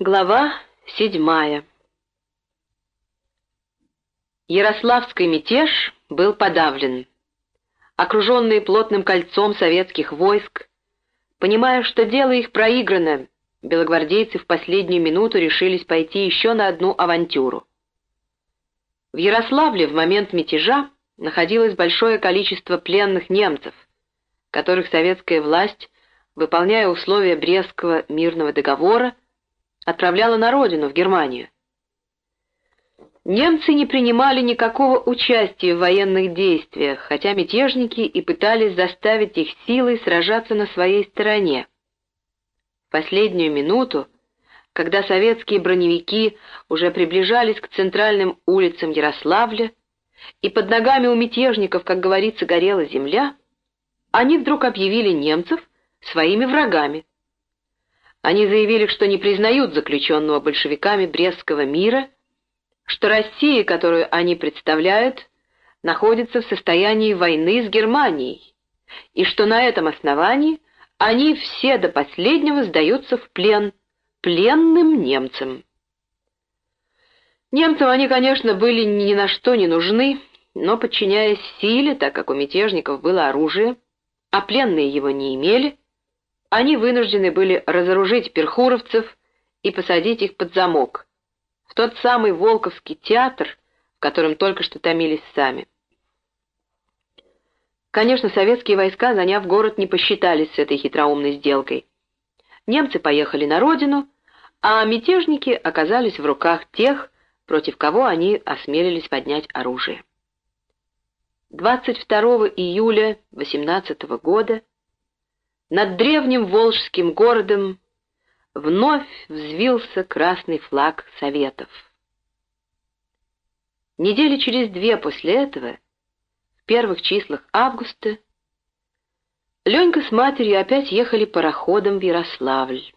Глава седьмая Ярославский мятеж был подавлен. Окруженные плотным кольцом советских войск, понимая, что дело их проиграно, белогвардейцы в последнюю минуту решились пойти еще на одну авантюру. В Ярославле в момент мятежа находилось большое количество пленных немцев, которых советская власть, выполняя условия Брестского мирного договора, отправляла на родину, в Германию. Немцы не принимали никакого участия в военных действиях, хотя мятежники и пытались заставить их силой сражаться на своей стороне. В последнюю минуту, когда советские броневики уже приближались к центральным улицам Ярославля, и под ногами у мятежников, как говорится, горела земля, они вдруг объявили немцев своими врагами. Они заявили, что не признают заключенного большевиками Брестского мира, что Россия, которую они представляют, находится в состоянии войны с Германией, и что на этом основании они все до последнего сдаются в плен пленным немцам. Немцам они, конечно, были ни на что не нужны, но, подчиняясь силе, так как у мятежников было оружие, а пленные его не имели, они вынуждены были разоружить перхуровцев и посадить их под замок, в тот самый Волковский театр, в котором только что томились сами. Конечно, советские войска, заняв город, не посчитались с этой хитроумной сделкой. Немцы поехали на родину, а мятежники оказались в руках тех, против кого они осмелились поднять оружие. 22 июля 18 года над древним волжским городом вновь взвился красный флаг Советов. Недели через две после этого, в первых числах августа, Ленька с матерью опять ехали пароходом в Ярославль.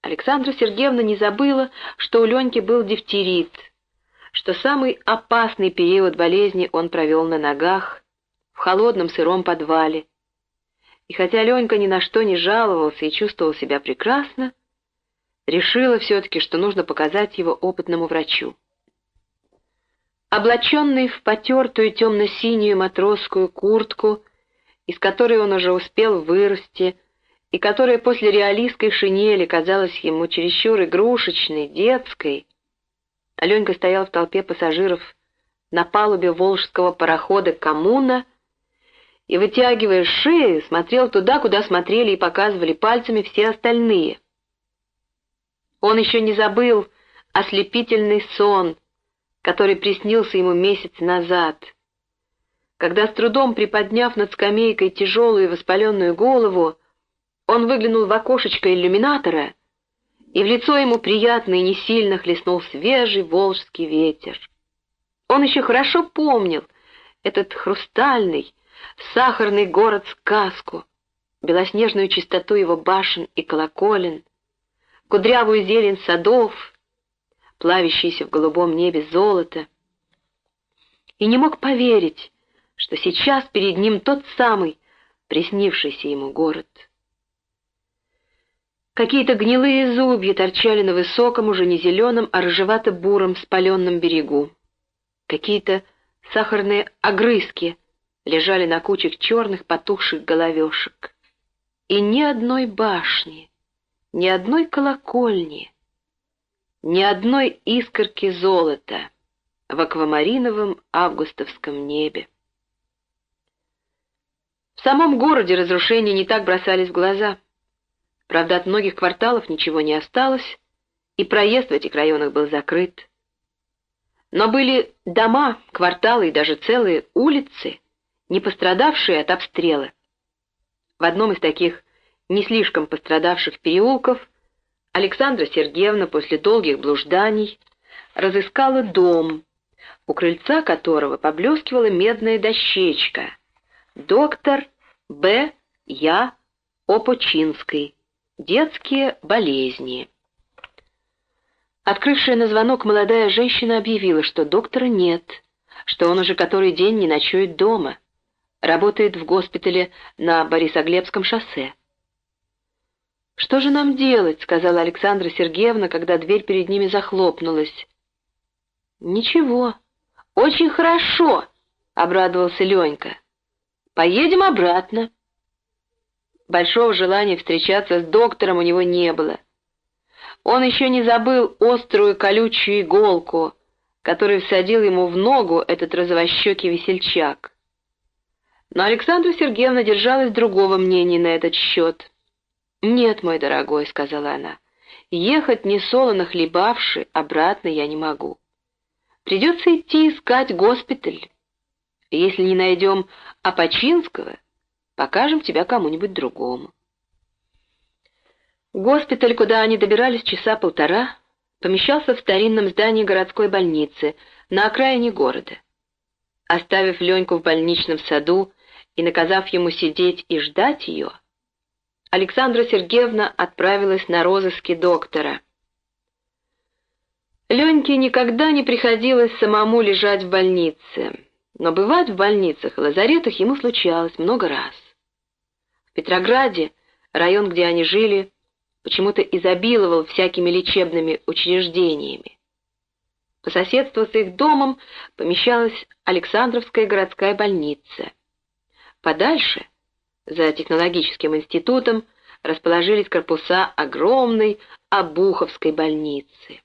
Александра Сергеевна не забыла, что у Леньки был дифтерит, что самый опасный период болезни он провел на ногах, в холодном сыром подвале, и хотя Ленька ни на что не жаловался и чувствовал себя прекрасно, решила все-таки, что нужно показать его опытному врачу. Облаченный в потертую темно-синюю матросскую куртку, из которой он уже успел вырасти, и которая после реалистской шинели казалась ему чересчур игрушечной, детской, Аленька стоял в толпе пассажиров на палубе волжского парохода «Коммуна», и, вытягивая шею, смотрел туда, куда смотрели и показывали пальцами все остальные. Он еще не забыл ослепительный сон, который приснился ему месяц назад, когда, с трудом приподняв над скамейкой тяжелую воспаленную голову, он выглянул в окошечко иллюминатора, и в лицо ему приятно и не сильно хлестнул свежий волжский ветер. Он еще хорошо помнил этот хрустальный, сахарный город-сказку, белоснежную чистоту его башен и колоколен, кудрявую зелень садов, плавящиеся в голубом небе золото, и не мог поверить, что сейчас перед ним тот самый приснившийся ему город. Какие-то гнилые зубья торчали на высоком, уже не зеленом, а рыжевато-буром спаленном берегу. Какие-то сахарные огрызки — лежали на кучах черных потухших головешек. И ни одной башни, ни одной колокольни, ни одной искорки золота в аквамариновом августовском небе. В самом городе разрушения не так бросались в глаза. Правда, от многих кварталов ничего не осталось, и проезд в этих районах был закрыт. Но были дома, кварталы и даже целые улицы — не пострадавшие от обстрела. В одном из таких не слишком пострадавших переулков Александра Сергеевна после долгих блужданий разыскала дом, у крыльца которого поблескивала медная дощечка «Доктор Б. Я. Опочинской. Детские болезни». Открывшая на звонок молодая женщина объявила, что доктора нет, что он уже который день не ночует дома — работает в госпитале на Борисоглебском шоссе. «Что же нам делать?» — сказала Александра Сергеевна, когда дверь перед ними захлопнулась. «Ничего. Очень хорошо!» — обрадовался Ленька. «Поедем обратно». Большого желания встречаться с доктором у него не было. Он еще не забыл острую колючую иголку, которую всадил ему в ногу этот розовощекий весельчак. Но Александра Сергеевна держалась другого мнения на этот счет. «Нет, мой дорогой», — сказала она, — «ехать не солоно хлебавши, обратно я не могу. Придется идти искать госпиталь. Если не найдем Апачинского, покажем тебя кому-нибудь другому». Госпиталь, куда они добирались часа полтора, помещался в старинном здании городской больницы на окраине города. Оставив Леньку в больничном саду и наказав ему сидеть и ждать ее, Александра Сергеевна отправилась на розыски доктора. Леньке никогда не приходилось самому лежать в больнице, но бывать в больницах и лазаретах ему случалось много раз. В Петрограде, район, где они жили, почему-то изобиловал всякими лечебными учреждениями. По соседству с их домом помещалась Александровская городская больница. Подальше, за технологическим институтом, расположились корпуса огромной Обуховской больницы.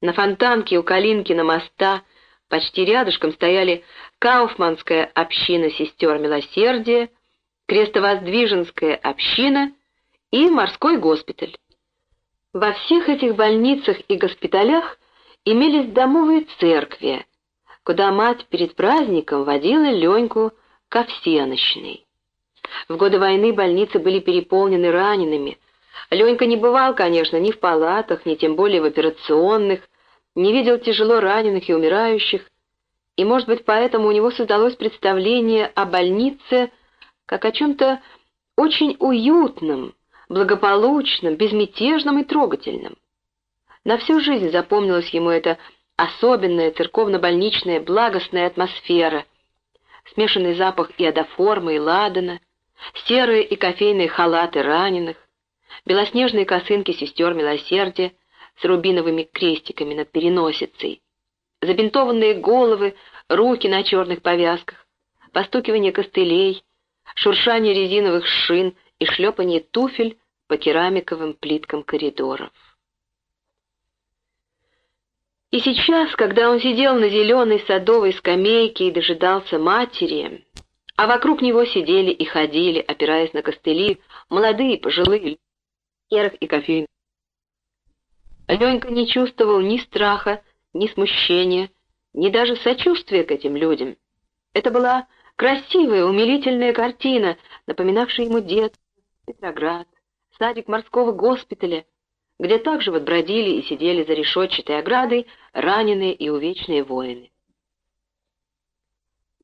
На фонтанке у Калинкина моста почти рядышком стояли Кауфманская община сестер милосердия, Крестовоздвиженская община и морской госпиталь. Во всех этих больницах и госпиталях имелись домовые церкви, куда мать перед праздником водила Леньку ко всеночной. В годы войны больницы были переполнены ранеными. Ленька не бывал, конечно, ни в палатах, ни тем более в операционных, не видел тяжело раненых и умирающих, и, может быть, поэтому у него создалось представление о больнице как о чем-то очень уютном, благополучном, безмятежном и трогательном. На всю жизнь запомнилась ему эта особенная церковно-больничная благостная атмосфера, смешанный запах иодоформы и ладана, серые и кофейные халаты раненых, белоснежные косынки сестер милосердия с рубиновыми крестиками над переносицей, забинтованные головы, руки на черных повязках, постукивание костылей, шуршание резиновых шин и шлепание туфель по керамиковым плиткам коридоров. И сейчас, когда он сидел на зеленой садовой скамейке и дожидался матери, а вокруг него сидели и ходили, опираясь на костыли, молодые, пожилые, серых и кофейных. Ленька не чувствовал ни страха, ни смущения, ни даже сочувствия к этим людям. Это была красивая, умилительная картина, напоминавшая ему детство, Петроград, садик морского госпиталя, где также вот бродили и сидели за решетчатой оградой раненые и увечные воины.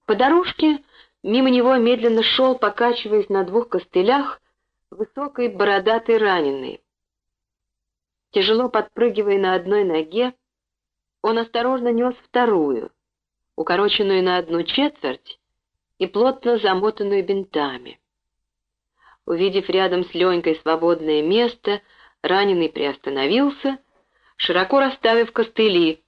По дорожке мимо него медленно шел, покачиваясь на двух костылях, высокий бородатый раненый. Тяжело подпрыгивая на одной ноге, он осторожно нес вторую, укороченную на одну четверть и плотно замотанную бинтами. Увидев рядом с Ленькой свободное место, раненый приостановился, широко расставив костыли.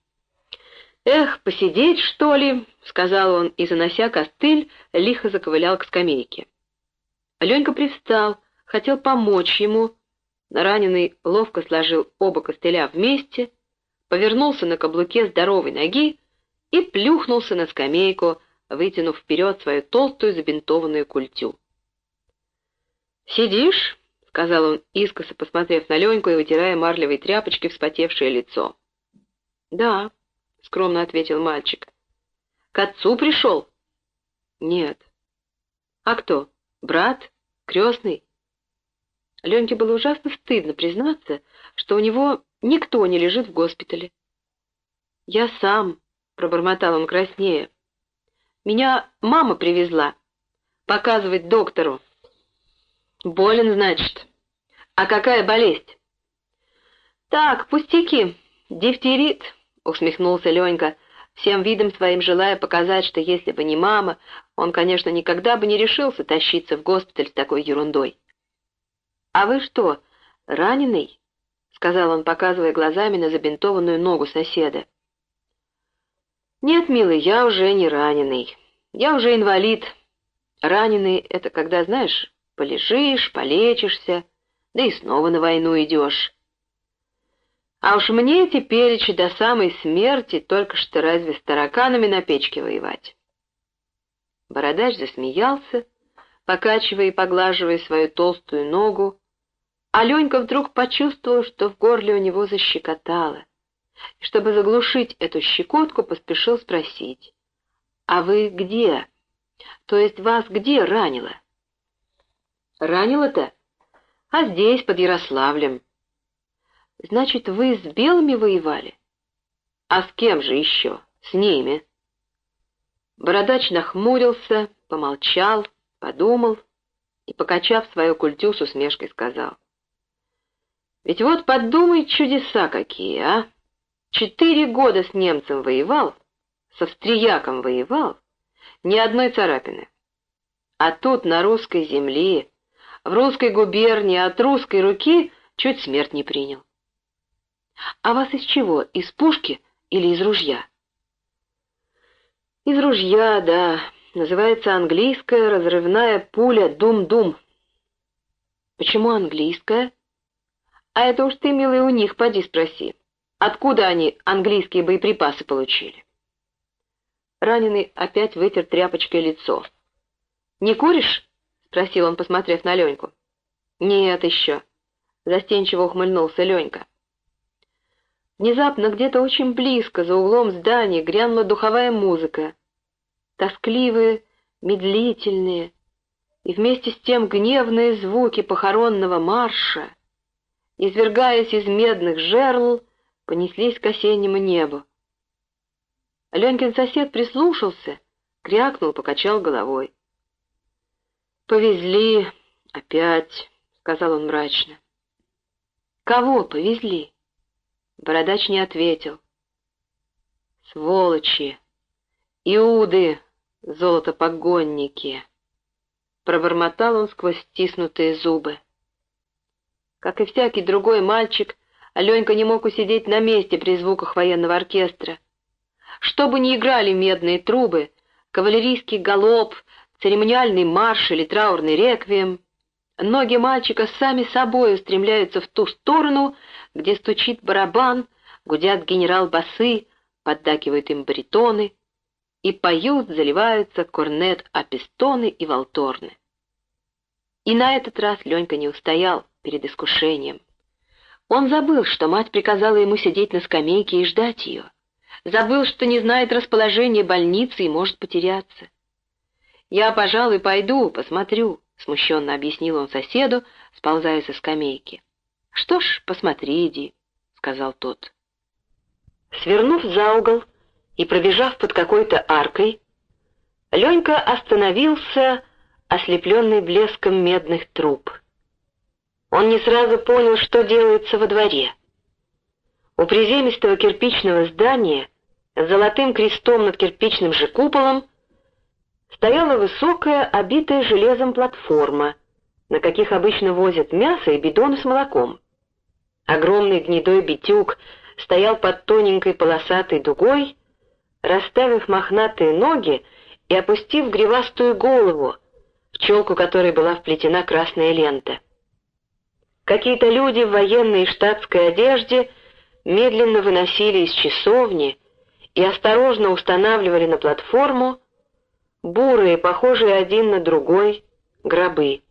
«Эх, посидеть, что ли?» — сказал он, и, занося костыль, лихо заковылял к скамейке. Ленька привстал, хотел помочь ему. Раненый ловко сложил оба костыля вместе, повернулся на каблуке здоровой ноги и плюхнулся на скамейку, вытянув вперед свою толстую забинтованную культю. «Сидишь?» — сказал он, искоса посмотрев на Леньку и вытирая марлевой тряпочкой вспотевшее лицо. «Да», — скромно ответил мальчик. «К отцу пришел?» «Нет». «А кто? Брат? Крестный?» Леньке было ужасно стыдно признаться, что у него никто не лежит в госпитале. «Я сам», — пробормотал он краснее. «Меня мама привезла показывать доктору». «Болен, значит. А какая болезнь?» «Так, пустяки. Дифтерит», — усмехнулся Ленька, всем видом своим желая показать, что если бы не мама, он, конечно, никогда бы не решился тащиться в госпиталь с такой ерундой. «А вы что, «Раненый?» — сказал он, показывая глазами на забинтованную ногу соседа. «Нет, милый, я уже не раненый. Я уже инвалид. Раненый — это когда, знаешь, полежишь, полечишься, да и снова на войну идешь. А уж мне теперь до самой смерти только что разве с тараканами на печке воевать». Бородач засмеялся, покачивая и поглаживая свою толстую ногу, а Ленька вдруг почувствовал, что в горле у него защекотало и, чтобы заглушить эту щекотку, поспешил спросить. «А вы где? То есть вас где ранило?» «Ранило-то? А здесь, под Ярославлем». «Значит, вы с белыми воевали?» «А с кем же еще? С ними». Бородач нахмурился, помолчал, подумал и, покачав свою культю, с усмешкой сказал. «Ведь вот подумай, чудеса какие, а!» Четыре года с немцем воевал, с австрияком воевал, ни одной царапины. А тут на русской земле, в русской губернии от русской руки чуть смерть не принял. А вас из чего, из пушки или из ружья? Из ружья, да. Называется английская разрывная пуля «Дум-Дум». Почему английская? А это уж ты, милый, у них поди спроси. Откуда они английские боеприпасы получили? Раненый опять вытер тряпочкой лицо. «Не куришь?» — спросил он, посмотрев на Леньку. «Нет еще», — застенчиво ухмыльнулся Ленька. Внезапно где-то очень близко, за углом здания, грянула духовая музыка. Тоскливые, медлительные и вместе с тем гневные звуки похоронного марша, извергаясь из медных жерл, понеслись к осеннему небу. Ленькин сосед прислушался, крякнул, покачал головой. «Повезли опять», — сказал он мрачно. «Кого повезли?» Бородач не ответил. «Сволочи! Иуды, золотопогонники!» Пробормотал он сквозь стиснутые зубы. Как и всякий другой мальчик, Аленька не мог усидеть на месте при звуках военного оркестра. Что бы ни играли медные трубы, кавалерийский галоп, церемониальный марш или траурный реквием, ноги мальчика сами собой устремляются в ту сторону, где стучит барабан, гудят генерал-басы, поддакивают им баритоны, и поют, заливаются корнет-апистоны и валторны. И на этот раз Ленька не устоял перед искушением. Он забыл, что мать приказала ему сидеть на скамейке и ждать ее. Забыл, что не знает расположения больницы и может потеряться. «Я, пожалуй, пойду, посмотрю», — смущенно объяснил он соседу, сползая со скамейки. «Что ж, посмотри, иди», — сказал тот. Свернув за угол и пробежав под какой-то аркой, Ленька остановился, ослепленный блеском медных труб. Он не сразу понял, что делается во дворе. У приземистого кирпичного здания с золотым крестом над кирпичным же куполом стояла высокая, обитая железом платформа, на каких обычно возят мясо и бидоны с молоком. Огромный гнедой битюк стоял под тоненькой полосатой дугой, расставив мохнатые ноги и опустив гривастую голову, в челку которой была вплетена красная лента. Какие-то люди в военной и штатской одежде медленно выносили из часовни и осторожно устанавливали на платформу бурые, похожие один на другой, гробы.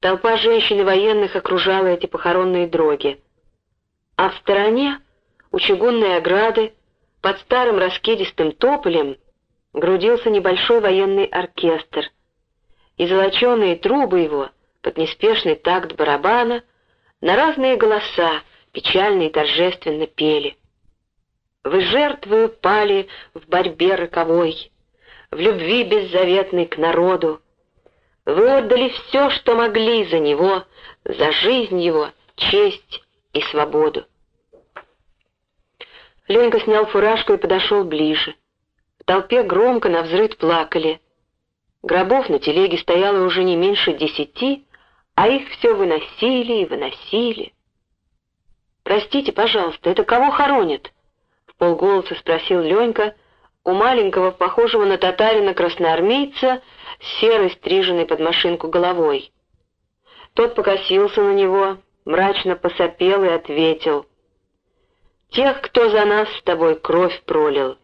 Толпа женщин и военных окружала эти похоронные дроги. А в стороне, у чугунной ограды, под старым раскидистым тополем, грудился небольшой военный оркестр, и золоченые трубы его — под неспешный такт барабана на разные голоса печально и торжественно пели. Вы жертвою пали в борьбе роковой, в любви беззаветной к народу. Вы отдали все, что могли за него, за жизнь его, честь и свободу. Ленька снял фуражку и подошел ближе. В толпе громко навзрыд плакали. Гробов на телеге стояло уже не меньше десяти, а их все выносили и выносили. «Простите, пожалуйста, это кого хоронят?» — в полголоса спросил Ленька у маленького, похожего на татарина красноармейца, с серой стриженной под машинку головой. Тот покосился на него, мрачно посопел и ответил. «Тех, кто за нас с тобой кровь пролил.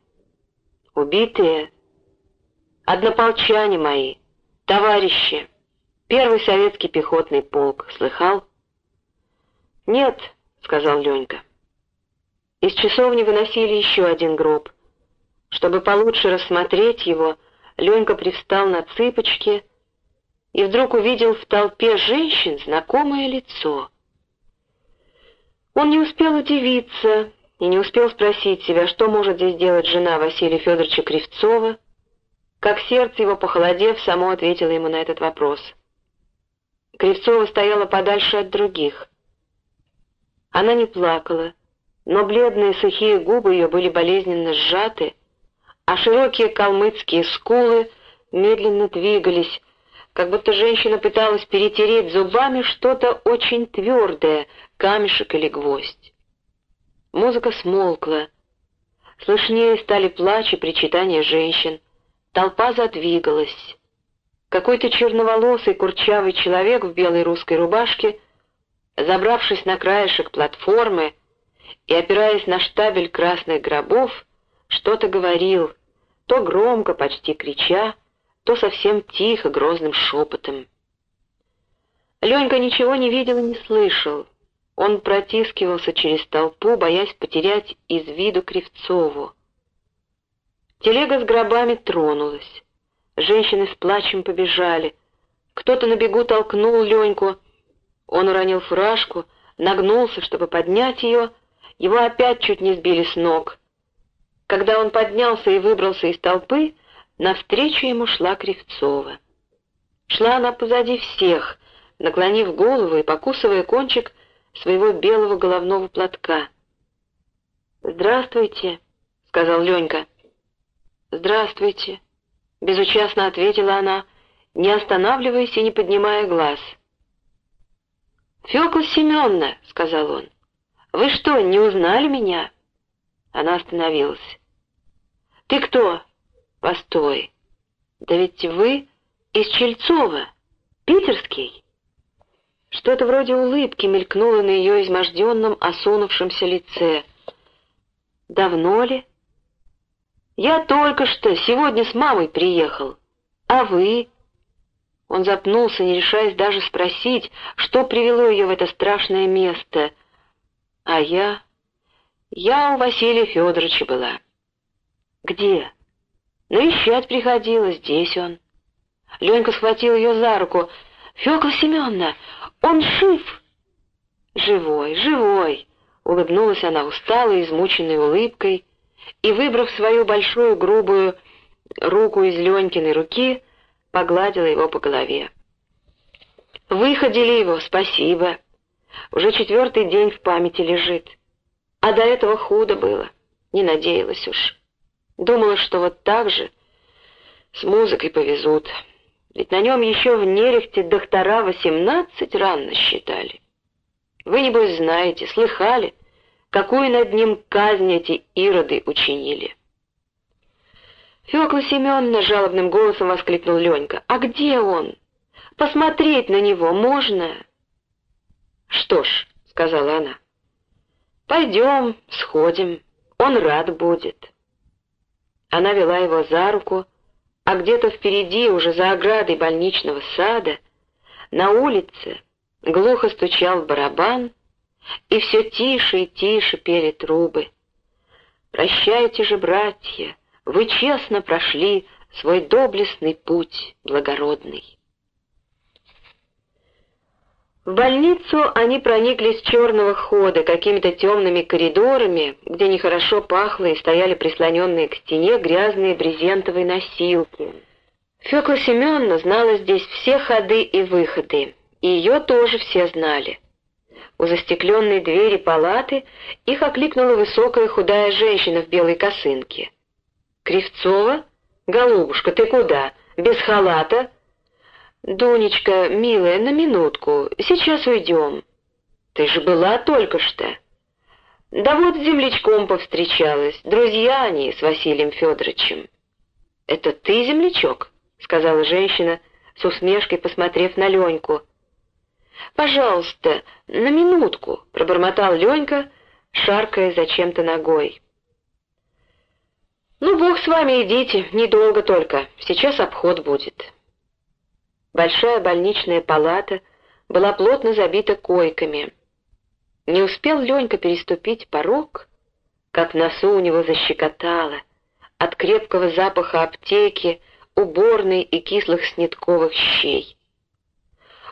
Убитые, однополчане мои, товарищи, первый советский пехотный полк, слыхал?» «Нет», — сказал Ленька. Из часовни выносили еще один гроб. Чтобы получше рассмотреть его, Ленька привстал на цыпочки и вдруг увидел в толпе женщин знакомое лицо. Он не успел удивиться и не успел спросить себя, что может здесь делать жена Василия Федоровича Кривцова, как сердце его, похолодев, само ответило ему на этот вопрос. Кривцова стояла подальше от других. Она не плакала, но бледные сухие губы ее были болезненно сжаты, а широкие калмыцкие скулы медленно двигались, как будто женщина пыталась перетереть зубами что-то очень твердое, камешек или гвоздь. Музыка смолкла. Слышнее стали плач и причитания женщин. Толпа задвигалась. Какой-то черноволосый курчавый человек в белой русской рубашке, забравшись на краешек платформы и опираясь на штабель красных гробов, что-то говорил, то громко, почти крича, то совсем тихо, грозным шепотом. Ленька ничего не видел и не слышал. Он протискивался через толпу, боясь потерять из виду Кривцову. Телега с гробами тронулась. Женщины с плачем побежали. Кто-то на бегу толкнул Леньку. Он уронил фуражку, нагнулся, чтобы поднять ее. Его опять чуть не сбили с ног. Когда он поднялся и выбрался из толпы, Навстречу ему шла Кривцова. Шла она позади всех, наклонив голову и покусывая кончик своего белого головного платка. «Здравствуйте», — сказал Ленька. «Здравствуйте», — безучастно ответила она, не останавливаясь и не поднимая глаз. «Фёкла Семёновна», — сказал он, — «вы что, не узнали меня?» Она остановилась. «Ты кто?» Постой. Да ведь вы из Чельцова, питерский. Что-то вроде улыбки мелькнуло на ее изможденном, осунувшемся лице. Давно ли? Я только что сегодня с мамой приехал. А вы? Он запнулся, не решаясь даже спросить, что привело ее в это страшное место. А я... Я у Василия Федоровича была. Где? Навещать приходила, здесь он. Ленька схватил ее за руку. «Фёкла Семеновна, он жив!» «Живой, живой!» — улыбнулась она усталой, измученной улыбкой, и, выбрав свою большую грубую руку из Ленькиной руки, погладила его по голове. «Выходили его, спасибо. Уже четвертый день в памяти лежит. А до этого худо было, не надеялась уж». Думала, что вот так же с музыкой повезут. Ведь на нем еще в Нерехте доктора восемнадцать ран насчитали. Вы, небось, знаете, слыхали, какую над ним казнь эти ироды учинили. Фёкла Семеновна жалобным голосом воскликнул Ленька. «А где он? Посмотреть на него можно?» «Что ж», — сказала она, — «пойдем, сходим, он рад будет». Она вела его за руку, а где-то впереди, уже за оградой больничного сада, на улице глухо стучал барабан, и все тише и тише пели трубы. «Прощайте же, братья, вы честно прошли свой доблестный путь благородный». В больницу они проникли с черного хода, какими-то темными коридорами, где нехорошо пахло и стояли прислоненные к стене грязные брезентовые носилки. Фёкла Семеновна знала здесь все ходы и выходы, и ее тоже все знали. У застекленной двери палаты их окликнула высокая худая женщина в белой косынке. «Кривцова? Голубушка, ты куда? Без халата?» «Дунечка, милая, на минутку, сейчас уйдем». «Ты же была только что». «Да вот с землячком повстречалась, друзья они с Василием Федоровичем». «Это ты землячок?» — сказала женщина, с усмешкой посмотрев на Леньку. «Пожалуйста, на минутку», — пробормотал Ленька, шаркая зачем-то ногой. «Ну, бог с вами, идите, недолго только, сейчас обход будет». Большая больничная палата была плотно забита койками. Не успел Ленька переступить порог, как в носу у него защекотало от крепкого запаха аптеки, уборной и кислых снитковых щей.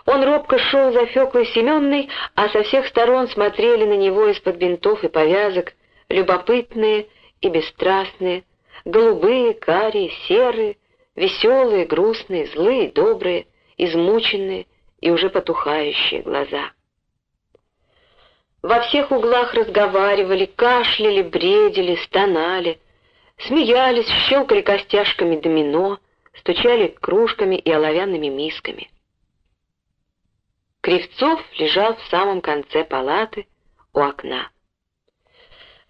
Он робко шел за Феклой Семенной, а со всех сторон смотрели на него из-под бинтов и повязок, любопытные и бесстрастные, голубые, карие, серые, веселые, грустные, злые, добрые, измученные и уже потухающие глаза. Во всех углах разговаривали, кашляли, бредили, стонали, смеялись, щелкали костяшками домино, стучали кружками и оловянными мисками. Кривцов лежал в самом конце палаты у окна.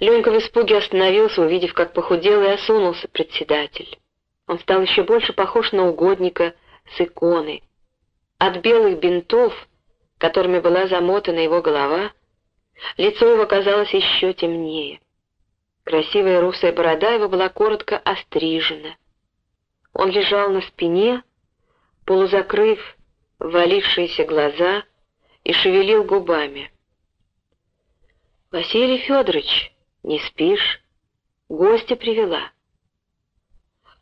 Ленька в испуге остановился, увидев, как похудел и осунулся председатель. Он стал еще больше похож на угодника с иконой. От белых бинтов, которыми была замотана его голова, лицо его казалось еще темнее. Красивая русая борода его была коротко острижена. Он лежал на спине, полузакрыв валившиеся глаза и шевелил губами. «Василий Федорович, не спишь? Гостя привела».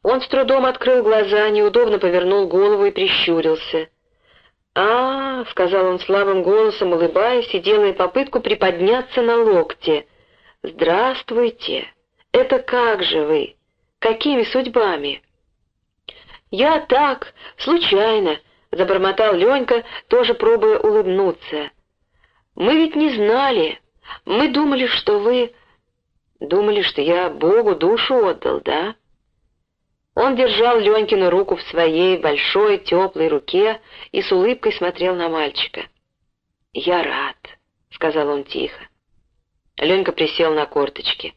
Он с трудом открыл глаза, неудобно повернул голову и прищурился. «А, — сказал он слабым голосом, улыбаясь и делая попытку приподняться на локте. — Здравствуйте! Это как же вы? Какими судьбами?» «Я так, случайно», — забормотал Ленька, тоже пробуя улыбнуться. «Мы ведь не знали. Мы думали, что вы...» «Думали, что я Богу душу отдал, да?» Он держал Ленькину руку в своей большой теплой руке и с улыбкой смотрел на мальчика. «Я рад», — сказал он тихо. Ленька присел на корточки.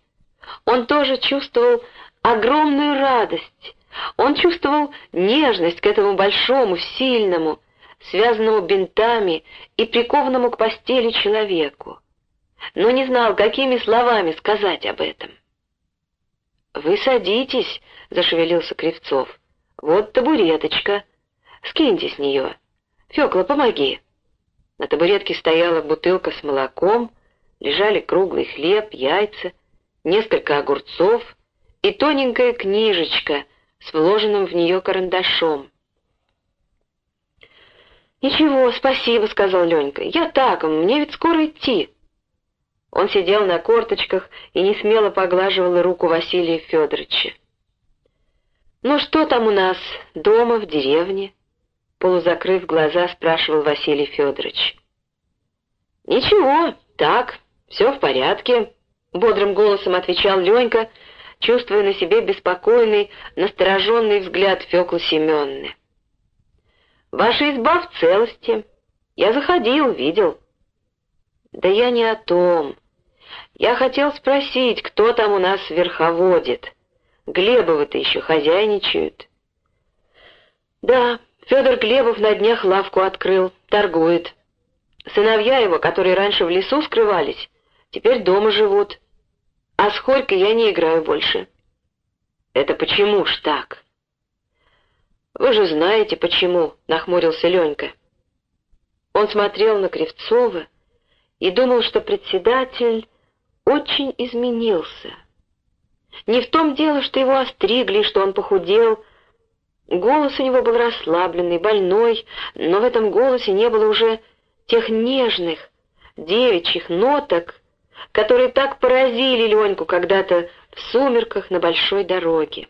Он тоже чувствовал огромную радость, он чувствовал нежность к этому большому, сильному, связанному бинтами и прикованному к постели человеку, но не знал, какими словами сказать об этом. «Вы садитесь», — зашевелился Кривцов. «Вот табуреточка. Скиньте с нее. Фекла, помоги». На табуретке стояла бутылка с молоком, лежали круглый хлеб, яйца, несколько огурцов и тоненькая книжечка — с вложенным в нее карандашом. «Ничего, спасибо», — сказал Ленька. «Я так, мне ведь скоро идти». Он сидел на корточках и не смело поглаживал руку Василия Федоровича. «Ну что там у нас, дома, в деревне?» Полузакрыв глаза, спрашивал Василий Федорович. «Ничего, так, все в порядке», — бодрым голосом отвечал Ленька, чувствуя на себе беспокойный, настороженный взгляд Феклы Семенны. «Ваша изба в целости. Я заходил, видел». «Да я не о том. Я хотел спросить, кто там у нас верховодит. Глебовы-то еще хозяйничают». «Да, Федор Глебов на днях лавку открыл, торгует. Сыновья его, которые раньше в лесу скрывались, теперь дома живут. А с Хорькой я не играю больше. Это почему ж так? Вы же знаете, почему, нахмурился Ленька. Он смотрел на Кривцова и думал, что председатель очень изменился. Не в том дело, что его остригли, что он похудел. Голос у него был расслабленный, больной, но в этом голосе не было уже тех нежных, девичьих ноток, которые так поразили Леньку когда-то в сумерках на большой дороге.